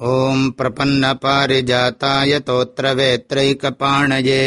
ॐ प्रपन्नपारिजाताय तोत्रवेत्रैकपाणये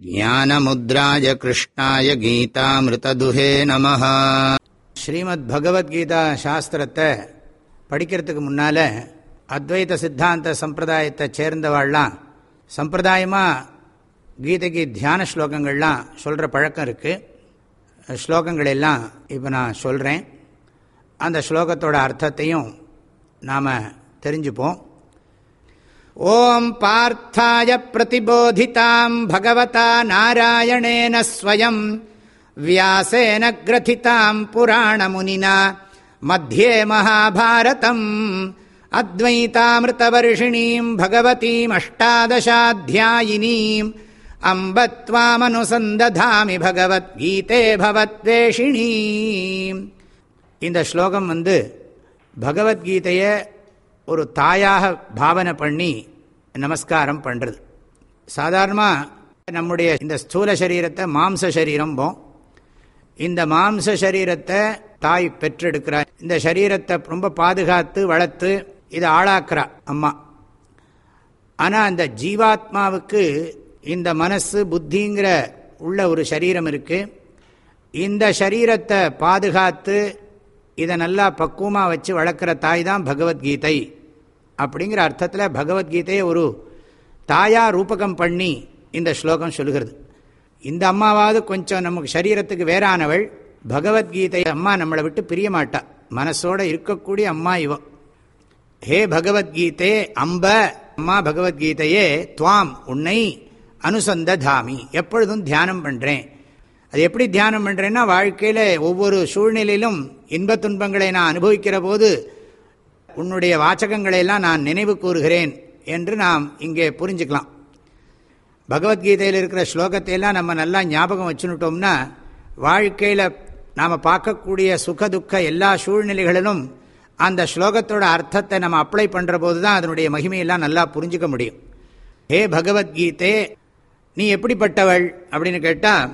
ज्ञानमुद्राय कृष्णाय கீதாமிருததுஹே நம ஸ்ரீமத் பகவத்கீதா சாஸ்திரத்தை படிக்கிறதுக்கு முன்னால் அத்வைத சித்தாந்த சம்பிரதாயத்தை சேர்ந்தவாள்லாம் சம்பிரதாயமாக கீதைக்கு தியான ஸ்லோகங்கள்லாம் சொல்கிற பழக்கம் இருக்குது ஸ்லோகங்கள் எல்லாம் இப்போ நான் சொல்கிறேன் அந்த ஸ்லோகத்தோட அர்த்தத்தையும் நாம் தெரிஞ்சுப்போம். ஓம் பார்த்தாய பிரதிபோதிதாம் பகவதா நாராயணேன ஸ்வயம். வியாசேன கிரதிதாம் புராணமுனினா. மத்தியே மகாபாரதம். அத்வைதாமிருத்தவர்ஷிணீம் பகவதீம் அஷ்டாதசாத்தியாயினீம் அம்ப துவாமனுசந்ததாமி பகவத்கீதே பவத்வேஷிணீம். இந்த ஸ்லோகம் வந்து பகவத்கீதையை ஒரு தாயாக பாவனை பண்ணி நமஸ்காரம் பண்ணுறது சாதாரணமாக நம்முடைய இந்த ஸ்தூல சரீரத்தை மாம்ச சரீரம்போம். இந்த மாம்ச சரீரத்தை தாய் பெற்றெடுக்கிறார் இந்த சரீரத்தை ரொம்ப பாதுகாத்து வளர்த்து இதை ஆளாக்குறா அம்மா. ஆனால் அந்த ஜீவாத்மாவுக்கு இந்த மனசு புத்திங்கிற உள்ள ஒரு சரீரம் இருக்குது இந்த சரீரத்தை பாதுகாத்து இதை நல்லா பக்குவமாக வச்சு வளர்க்குற தாய் தான் பகவத்கீதை. அப்படிங்கிற அர்த்தத்தில் பகவத்கீதையை ஒரு தாயா ரூபகம் பண்ணி இந்த ஸ்லோகம் சொல்லுகிறது. இந்த அம்மாவாவது கொஞ்சம் நமக்கு சரீரத்துக்கு வேறானவள் பகவத்கீதை அம்மா நம்மளை விட்டு பிரிய மாட்டா. மனசோட இருக்கக்கூடிய அம்மா இவ. ஹே பகவத்கீதே அம்ப அம்மா பகவத்கீதையே துவாம் உன்னை அனுசந்ததாமி. எப்பொழுதும் தியானம் பண்ணுறேன் அது எப்படி தியானம் பண்ணுறேன்னா வாழ்க்கையில் ஒவ்வொரு சூழ்நிலையிலும் இன்ப துன்பங்களை நான் அனுபவிக்கிற போது உன்னுடைய வாச்சகங்களை எல்லாம் நான் நினைவு கூறுகிறேன் என்று நாம் இங்கே புரிஞ்சுக்கலாம். பகவத்கீதையில் இருக்கிற ஸ்லோகத்தையெல்லாம் நம்ம நல்லா ஞாபகம் வச்சுனுட்டோம்னா வாழ்க்கையில் நாம் பார்க்கக்கூடிய சுக துக்க எல்லா சூழ்நிலைகளிலும் அந்த ஸ்லோகத்தோட அர்த்தத்தை நம்ம அப்ளை பண்ணுற போது தான் அதனுடைய மகிமையெல்லாம் நல்லா புரிஞ்சுக்க முடியும். ஹே பகவத்கீதே நீ எப்படிப்பட்டவள் அப்படின்னு கேட்டால்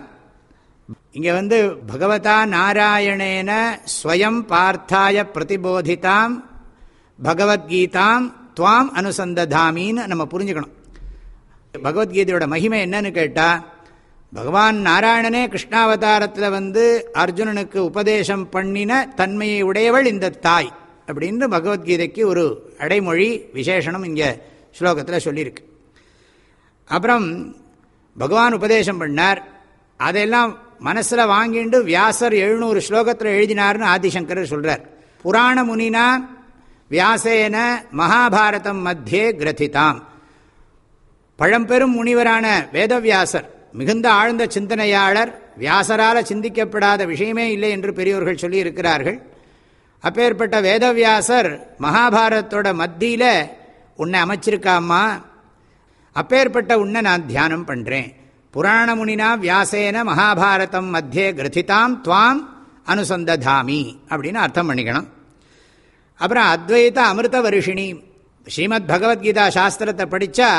இங்கே வந்து பகவதா நாராயணேன ஸ்வயம் பார்த்தாய பிரதிபோதிதாம் பகவத்கீதாம் துவாம் அனுசந்ததாமின்னு நம்ம புரிஞ்சுக்கணும். பகவத்கீதையோட மகிமை என்னன்னு கேட்டால் பகவான் நாராயணனே கிருஷ்ணாவதாரத்தில் வந்து அர்ஜுனனுக்கு உபதேசம் பண்ணின தன்மையை உடையவள் இந்த தாய் அப்படின்னு பகவத்கீதைக்கு ஒரு அடைமொழி விசேஷனம் இங்கே ஸ்லோகத்தில் சொல்லியிருக்கு. அப்புறம் பகவான் உபதேசம் பண்ணார். அதையெல்லாம் மனசில் வாங்கிண்டு வியாசர் எழுநூறு ஸ்லோகத்தில் எழுதினார்னு ஆதிசங்கர் சொல்கிறார் புராண முனினா வியாசேன மகாபாரதம் மத்தியே கிரதிதாம். பழம்பெரும் முனிவரான வேதவியாசர் மிகுந்த ஆழ்ந்த சிந்தனையாளர் வியாசரால் சிந்திக்கப்படாத விஷயமே இல்லை என்று பெரியோர்கள் சொல்லி இருக்கிறார்கள் அப்பேற்பட்ட வேதவியாசர் மகாபாரதத்தோட மத்தியில் உன்னை அமைச்சிருக்காம்மா அப்பேற்பட்ட உன்னை நான் தியானம் பண்ணுறேன் புராண முனினா வியாசேன மகாபாரதம் மத்தியே கிரதிதாம் துவாம் அனுசந்ததாமி அப்படின்னு அர்த்தம் பண்ணிக்கணும். அப்புறம் அத்வைத அமிர்த வருஷினி ஸ்ரீமத் பகவத்கீதா சாஸ்திரத்தை படித்தா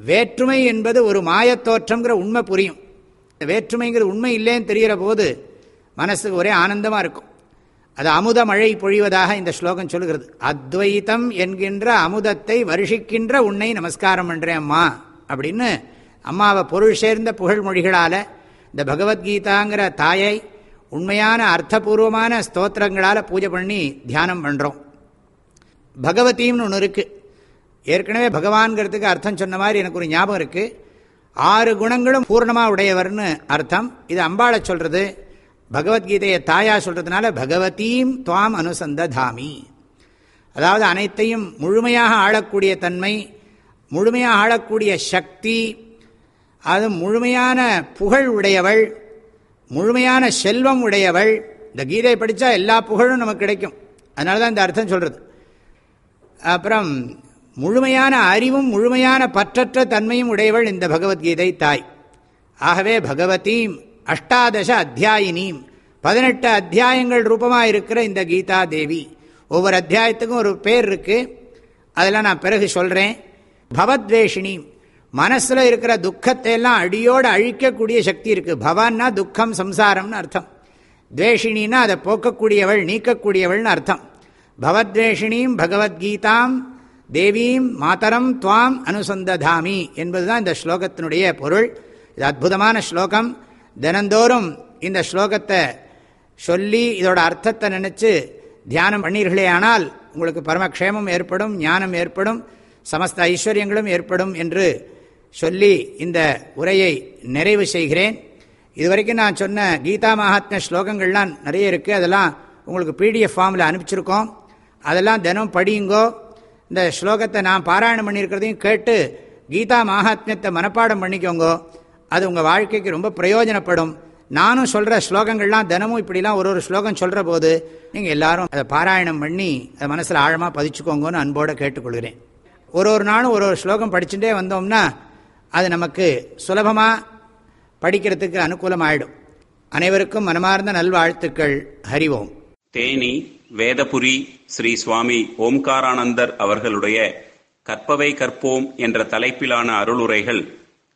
வேற்றுமை என்பது ஒரு மாயத்தோற்றங்கிற உண்மை புரியும். வேற்றுமைங்கிறது உண்மை இல்லைன்னு தெரிகிற போது மனசுக்கு ஒரே ஆனந்தமாக இருக்கும். அது அமுத மழை பொழிவதாக இந்த ஸ்லோகம் சொல்லுகிறது அத்வைத்தம் என்கின்ற அமுதத்தை வருஷிக்கின்ற உன்னை நமஸ்காரம் பண்ணுறேன் அம்மா அப்படின்னு அம்மாவை பொருள் சேர்ந்த புகழ்மொழிகளால் இந்த பகவத்கீதாங்கிற தாயை உண்மையான அர்த்தபூர்வமான ஸ்தோத்திரங்களால் பூஜை பண்ணி தியானம் பண்ணுறோம் பகவதின்னு ஒன்று இருக்குது ஏற்கனவே பகவான்கிறதுக்கு அர்த்தம் சொன்ன மாதிரி எனக்கு ஒரு ஞாபகம் இருக்குது ஆறு குணங்களும் பூர்ணமாக உடையவர்னு அர்த்தம். இது அம்பாளை சொல்கிறது பகவத்கீதையை தாயா சொல்கிறதுனால பகவதீம் துவாம் அனுசந்ததாமி அதாவது அனைத்தையும் முழுமையாக ஆளக்கூடிய தன்மை முழுமையாக ஆளக்கூடிய சக்தி அது முழுமையான புகழ் உடையவள். முழுமையான செல்வம் உடையவள். இந்த கீதை படித்தா எல்லா புகழும் நமக்கு கிடைக்கும். அதனால தான் இந்த அர்த்தம் சொல்கிறது அப்புறம் முழுமையான அறிவும் முழுமையான பற்றற்ற தன்மையும் உடையவள் இந்த பகவத்கீதை தாய். ஆகவே பகவதீம் அஷ்டாதச அத்தியாயினியும் பதினெட்டு அத்தியாயங்கள் ரூபமாக இருக்கிற இந்த கீதா தேவி. ஒவ்வொரு அத்தியாயத்துக்கும் ஒரு பேர் இருக்குது அதெல்லாம் நான் பிறகு சொல்கிறேன் பவத்வேஷினியும் மனசில் இருக்கிற துக்கத்தை எல்லாம் அடியோடு அழிக்கக்கூடிய சக்தி இருக்குது பவான்னா துக்கம் சம்சாரம்னு அர்த்தம். துவேஷினா அதை போக்கக்கூடியவள் நீக்கக்கூடியவள்னு அர்த்தம். பவத்வேஷினீம் பகவத்கீதாம் தேவீம் மாதரம் துவாம் அனுசந்ததாமி என்பதுதான் இந்த ஸ்லோகத்தினுடைய பொருள். இது அற்புதமான ஸ்லோகம். தினந்தோறும் இந்த ஸ்லோகத்தை சொல்லி இதோட அர்த்தத்தை நினச்சி தியானம் பண்ணீர்களே ஆனால் உங்களுக்கு பரமக்ஷேமம் ஏற்படும் ஞானம் ஏற்படும் சமஸ்த ஐஸ்வர்யங்களும் ஏற்படும் என்று சொல்லி இந்த உரையை நிறைவு செய்கிறேன். இதுவரைக்கும் நான் சொன்ன கீதா மகாத்மிய ஸ்லோகங்கள்லாம் நிறைய இருக்குது அதெல்லாம் உங்களுக்கு பிடிஎஃப் ஃபார்மில் அனுப்பிச்சிருக்கோம். அதெல்லாம் தினம் படியுங்கோ. இந்த ஸ்லோகத்தை நான் பாராயணம் பண்ணியிருக்கிறதையும் கேட்டு கீதா மகாத்மியத்தை மனப்பாடம் பண்ணிக்கோங்கோ. அது உங்கள் வாழ்க்கைக்கு ரொம்ப பிரயோஜனப்படும். நானும் சொல்கிற ஸ்லோகங்கள்லாம் தினமும் இப்படிலாம் ஒரு ஒரு ஸ்லோகம் சொல்கிற போது நீங்கள் எல்லாரும் அதை பாராயணம் பண்ணி அதை மனசில் ஆழமாக பதிச்சுக்கோங்கன்னு அன்போடு கேட்டுக்கொள்கிறேன். ஒரு ஒரு நாளும் ஒரு ஒரு ஸ்லோகம் படிச்சுட்டே வந்தோம்னா அது நமக்கு சுலபமாக படிக்கிறதுக்கு அனுகூலமாயிடும். அனைவருக்கும் மனமார்ந்த நல்வாழ்த்துக்கள். ஹரிவோம் தேனி வேதபுரி ஸ்ரீ சுவாமி ஓம்காரானந்தர் அவர்களுடைய கற்பவை கற்போம் என்ற தலைப்பிலான அருளுரைகள்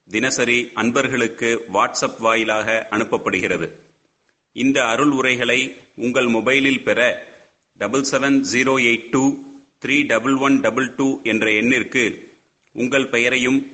தினசரி அன்பர்களுக்கு வாட்ஸ்அப் வாயிலாக அனுப்பப்படுகிறது. இந்த அருள் உரைகளை உங்கள் மொபைலில் பெற double seven zero eight two three double one double two என்ற எண்ணிற்கு உங்கள் பெயரையும்